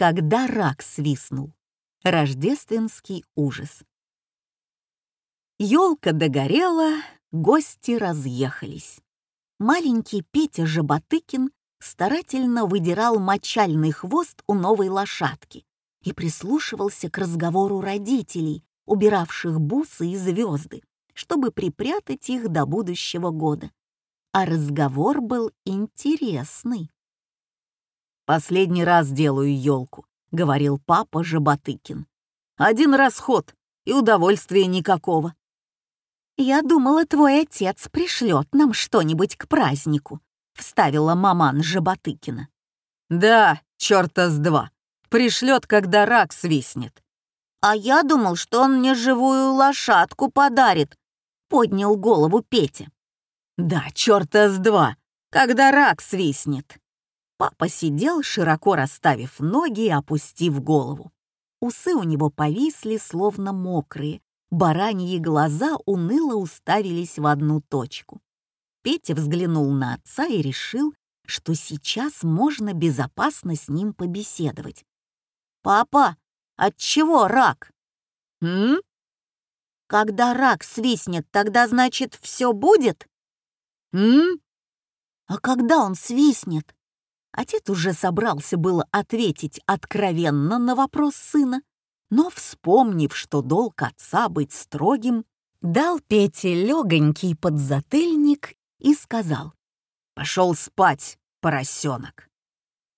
Когда рак свистнул. Рождественский ужас. Ёлка догорела, гости разъехались. Маленький Петя Жаботыкин старательно выдирал мочальный хвост у новой лошадки и прислушивался к разговору родителей, убиравших бусы и звезды, чтобы припрятать их до будущего года. А разговор был интересный. «Последний раз делаю елку», — говорил папа Жаботыкин. «Один расход и удовольствия никакого». «Я думала, твой отец пришлет нам что-нибудь к празднику», — вставила маман Жаботыкина. «Да, черта с два. Пришлет, когда рак свистнет». «А я думал, что он мне живую лошадку подарит», — поднял голову Петя. «Да, черта с два, когда рак свистнет». Папа сидел, широко расставив ноги и опустив голову. Усы у него повисли, словно мокрые, бараньи глаза уныло уставились в одну точку. Петя взглянул на отца и решил, что сейчас можно безопасно с ним побеседовать. «Папа, от чего рак?» «М?» «Когда рак свистнет, тогда, значит, все будет?» «М?» «А когда он свистнет?» Отец уже собрался было ответить откровенно на вопрос сына, но, вспомнив, что долг отца быть строгим, дал Пете легонький подзатыльник и сказал «Пошел спать, поросенок».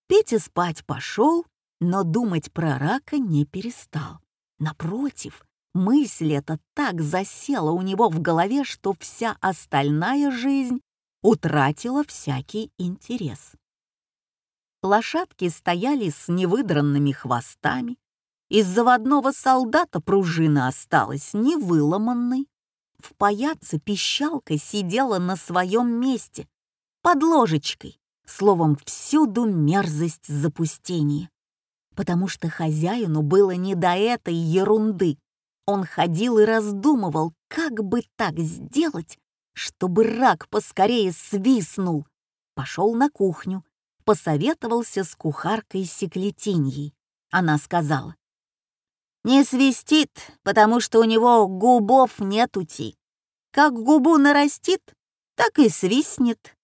Петя спать пошел, но думать про рака не перестал. Напротив, мысль эта так засела у него в голове, что вся остальная жизнь утратила всякий интерес. Лошадки стояли с невыдранными хвостами, из заводного солдата пружина осталась невыломанной. В паяце пищалка сидела на своем месте, под ложечкой, словом, всюду мерзость запустения. Потому что хозяину было не до этой ерунды. Он ходил и раздумывал, как бы так сделать, чтобы рак поскорее свистнул. Пошел на кухню, посоветовался с кухаркой Секлетиньей. Она сказала, «Не свистит, потому что у него губов нет ути. Как губу нарастит, так и свистнет».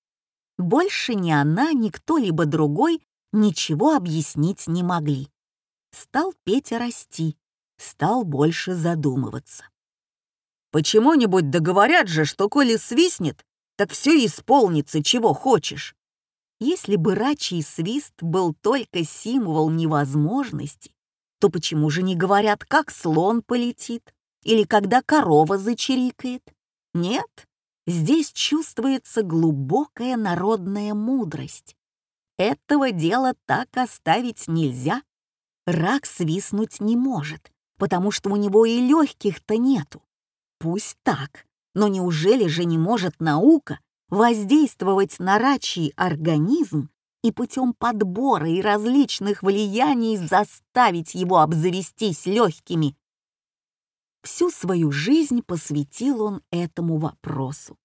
Больше ни она, ни кто-либо другой ничего объяснить не могли. Стал Петя расти, стал больше задумываться. «Почему-нибудь договорят же, что коли свистнет, так все исполнится, чего хочешь. Если бы рачий свист был только символ невозможности, то почему же не говорят, как слон полетит или когда корова зачирикает? Нет, здесь чувствуется глубокая народная мудрость. Этого дела так оставить нельзя. Рак свистнуть не может, потому что у него и легких-то нету. Пусть так, но неужели же не может наука воздействовать на рачий организм и путем подбора и различных влияний заставить его обзавестись легкими. Всю свою жизнь посвятил он этому вопросу.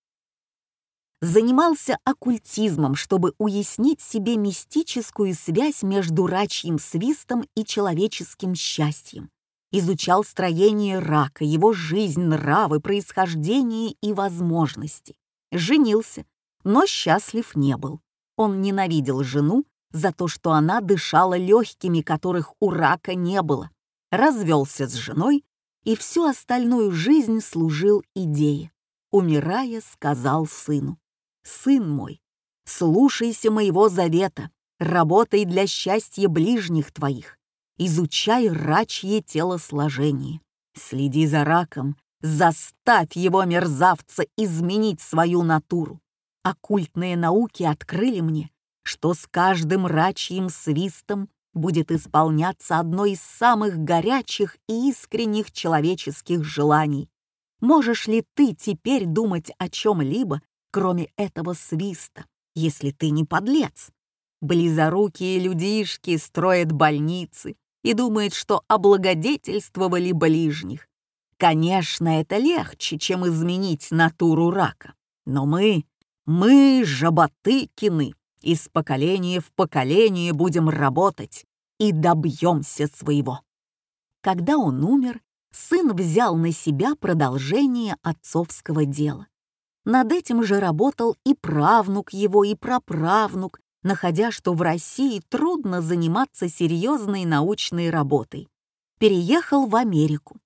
Занимался оккультизмом, чтобы уяснить себе мистическую связь между рачьим свистом и человеческим счастьем. Изучал строение рака, его жизнь, нравы, происхождение и возможности женился, но счастлив не был. Он ненавидел жену за то, что она дышала легкими, которых у рака не было, развелся с женой и всю остальную жизнь служил идее. Умирая, сказал сыну, «Сын мой, слушайся моего завета, работай для счастья ближних твоих, изучай рачье телосложение, следи за раком Заставь его, мерзавца, изменить свою натуру. Оккультные науки открыли мне, что с каждым рачьим свистом будет исполняться одно из самых горячих и искренних человеческих желаний. Можешь ли ты теперь думать о чем-либо, кроме этого свиста, если ты не подлец? Близорукие людишки строят больницы и думают, что облагодетельствовали ближних. Конечно, это легче, чем изменить натуру рака. Но мы, мы, жаботыкины, из поколения в поколение будем работать, и добьемся своего. Когда он умер, сын взял на себя продолжение отцовского дела. Над этим же работал и правнук его, и праправнук, находя, что в России трудно заниматься серьезной научной работой. Переехал в Америку.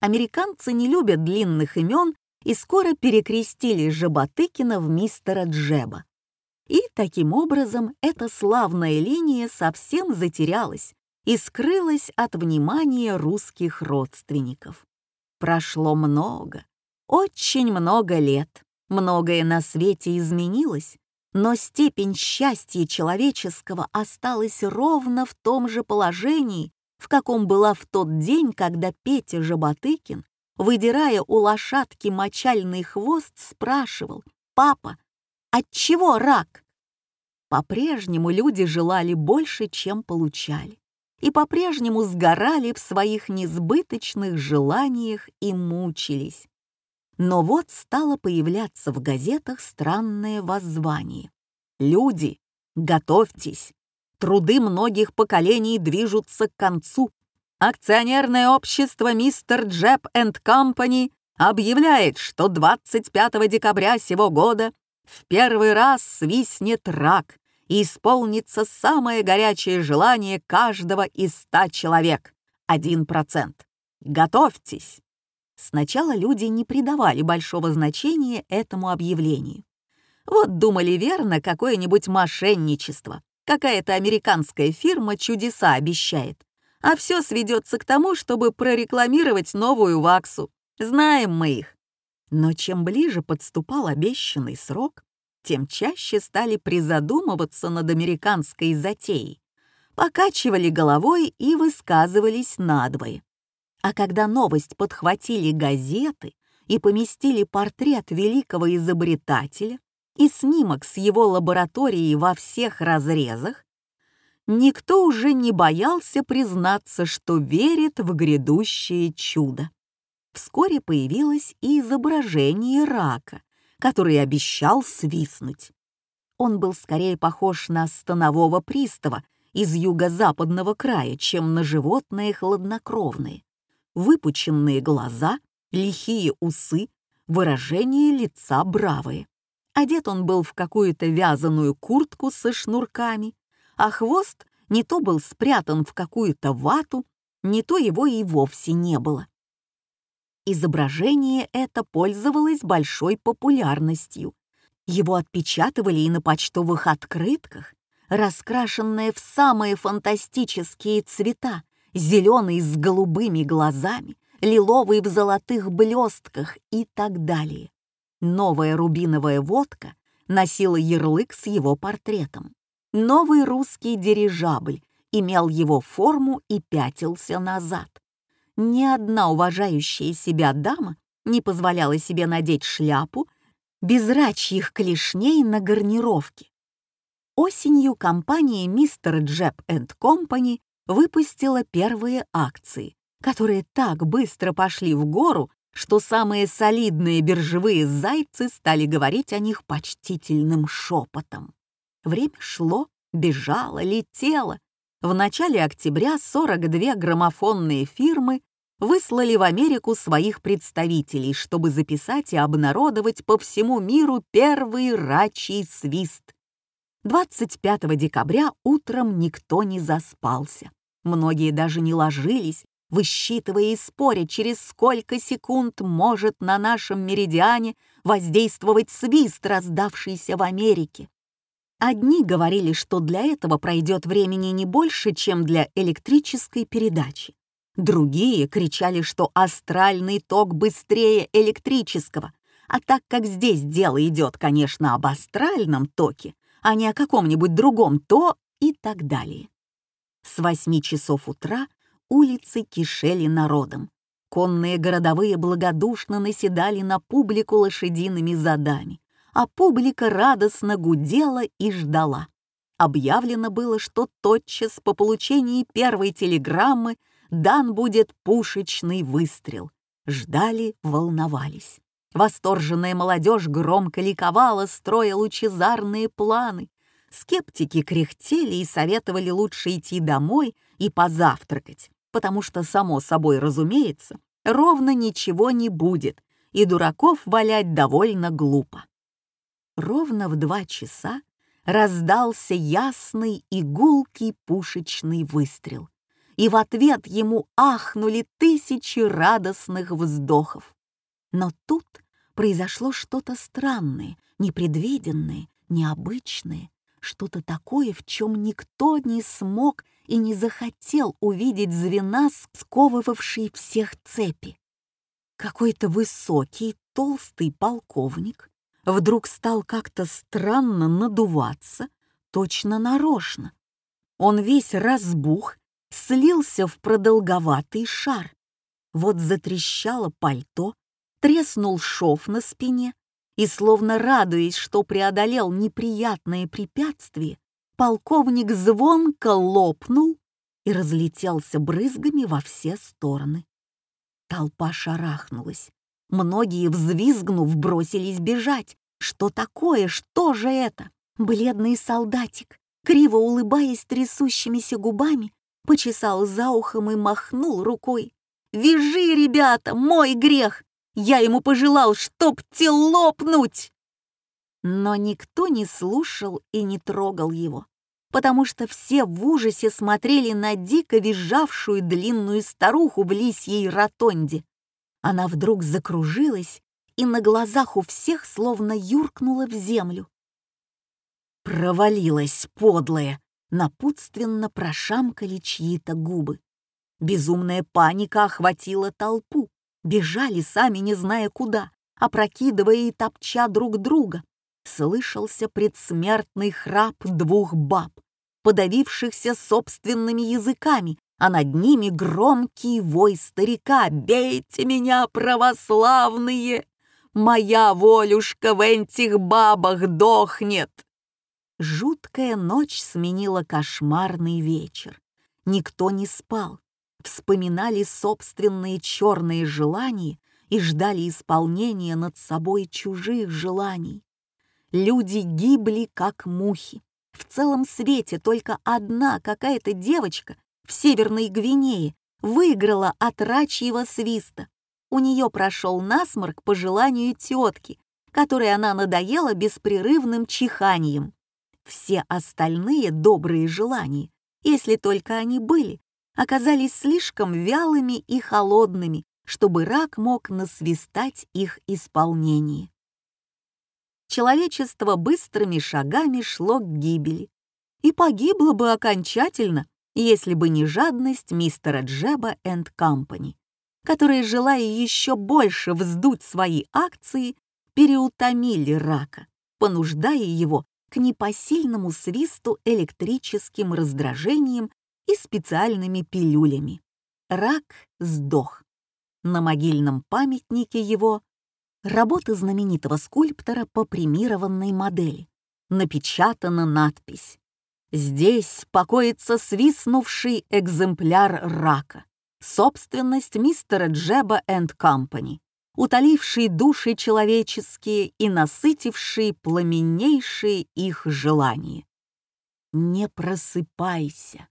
Американцы не любят длинных имен и скоро перекрестили Жаботыкина в мистера Джеба. И таким образом эта славная линия совсем затерялась и скрылась от внимания русских родственников. Прошло много, очень много лет, многое на свете изменилось, но степень счастья человеческого осталась ровно в том же положении, в каком была в тот день, когда Петя Жаботыкин, выдирая у лошадки мочальный хвост, спрашивал «Папа, от чего рак?» По-прежнему люди желали больше, чем получали, и по-прежнему сгорали в своих несбыточных желаниях и мучились. Но вот стало появляться в газетах странное воззвание. «Люди, готовьтесь! Труды многих поколений движутся к концу. Акционерное общество «Мистер Джеб энд Компани» объявляет, что 25 декабря сего года в первый раз свистнет рак и исполнится самое горячее желание каждого из ста человек — 1%. Готовьтесь! Сначала люди не придавали большого значения этому объявлению. Вот думали верно какое-нибудь мошенничество, какая-то американская фирма чудеса обещает, а все сведется к тому, чтобы прорекламировать новую ваксу. Знаем мы их. Но чем ближе подступал обещанный срок, тем чаще стали призадумываться над американской затеей, покачивали головой и высказывались надвое. А когда новость подхватили газеты и поместили портрет великого изобретателя и снимок с его лабораторией во всех разрезах, никто уже не боялся признаться, что верит в грядущее чудо. Вскоре появилось и изображение рака, который обещал свистнуть. Он был скорее похож на станового пристава из юго-западного края, чем на животное хладнокровное выпученные глаза, лихие усы, выражение лица бравое. Одет он был в какую-то вязаную куртку со шнурками, а хвост не то был спрятан в какую-то вату, не то его и вовсе не было. Изображение это пользовалось большой популярностью. Его отпечатывали и на почтовых открытках, раскрашенное в самые фантастические цвета, зеленый с голубыми глазами, лиловый в золотых блестках и так далее. Новая рубиновая водка носила ярлык с его портретом. Новый русский дирижабль имел его форму и пятился назад. Ни одна уважающая себя дама не позволяла себе надеть шляпу без рачьих клешней на гарнировке. Осенью компания «Мистер Джеб энд Компани» выпустила первые акции, которые так быстро пошли в гору, что самые солидные биржевые зайцы стали говорить о них почтительным шепотом. Время шло, бежало, летело. В начале октября 42 граммофонные фирмы выслали в Америку своих представителей, чтобы записать и обнародовать по всему миру первый рачий свист. 25 декабря утром никто не заспался. Многие даже не ложились, высчитывая и споря, через сколько секунд может на нашем меридиане воздействовать свист, раздавшийся в Америке. Одни говорили, что для этого пройдет времени не больше, чем для электрической передачи. Другие кричали, что астральный ток быстрее электрического, а так как здесь дело идет, конечно, об астральном токе, а не о каком-нибудь другом, то и так далее. С восьми часов утра улицы кишели народом. Конные городовые благодушно наседали на публику лошадиными задами, а публика радостно гудела и ждала. Объявлено было, что тотчас по получении первой телеграммы дан будет пушечный выстрел. Ждали, волновались. Восторженная молодежь громко ликовала, строя лучезарные планы. Скептики кряхтели и советовали лучше идти домой, и позавтракать, потому что, само собой разумеется, ровно ничего не будет, и дураков валять довольно глупо. Ровно в два часа раздался ясный и пушечный выстрел, и в ответ ему ахнули тысячи радостных вздохов. Но тут произошло что-то странное, непредвиденное, необычное, что-то такое, в чем никто не смог и не захотел увидеть звена, сковывавшие всех цепи. Какой-то высокий, толстый полковник вдруг стал как-то странно надуваться, точно нарочно. Он весь разбух, слился в продолговатый шар. Вот затрещало пальто, треснул шов на спине, и, словно радуясь, что преодолел неприятное препятствие, полковник звонко лопнул и разлетелся брызгами во все стороны. Толпа шарахнулась. Многие, взвизгнув, бросились бежать. Что такое? Что же это? Бледный солдатик, криво улыбаясь трясущимися губами, почесал за ухом и махнул рукой. «Вяжи, ребята, мой грех! Я ему пожелал, чтоб те лопнуть!» Но никто не слушал и не трогал его, потому что все в ужасе смотрели на дико визжавшую длинную старуху в лисьей ротонде. Она вдруг закружилась и на глазах у всех словно юркнула в землю. «Провалилась, подлая!» — напутственно прошамкали чьи-то губы. Безумная паника охватила толпу бежали сами не зная куда, опрокидывая и топча друг друга. Слышался предсмертный храп двух баб, подавившихся собственными языками, а над ними громкий вой старика «Бейте меня, православные! Моя волюшка в этих бабах дохнет!» Жуткая ночь сменила кошмарный вечер. Никто не спал, вспоминали собственные черные желания и ждали исполнения над собой чужих желаний. Люди гибли, как мухи. В целом свете только одна какая-то девочка в Северной Гвинее выиграла от рачьего свиста. У нее прошел насморк по желанию тетки, которой она надоела беспрерывным чиханием. Все остальные добрые желания, если только они были, оказались слишком вялыми и холодными, чтобы рак мог насвистать их исполнение. Человечество быстрыми шагами шло к гибели и погибло бы окончательно, если бы не жадность мистера Джеба энд Компани, которые, желая еще больше вздуть свои акции, переутомили рака, понуждая его к непосильному свисту электрическим раздражением и специальными пилюлями. Рак сдох. На могильном памятнике его работа знаменитого скульптора по премированной модели. Напечатана надпись «Здесь покоится свистнувший экземпляр рака, собственность мистера Джеба энд Компани, утоливший души человеческие и насытивший пламеннейшие их желания. Не просыпайся,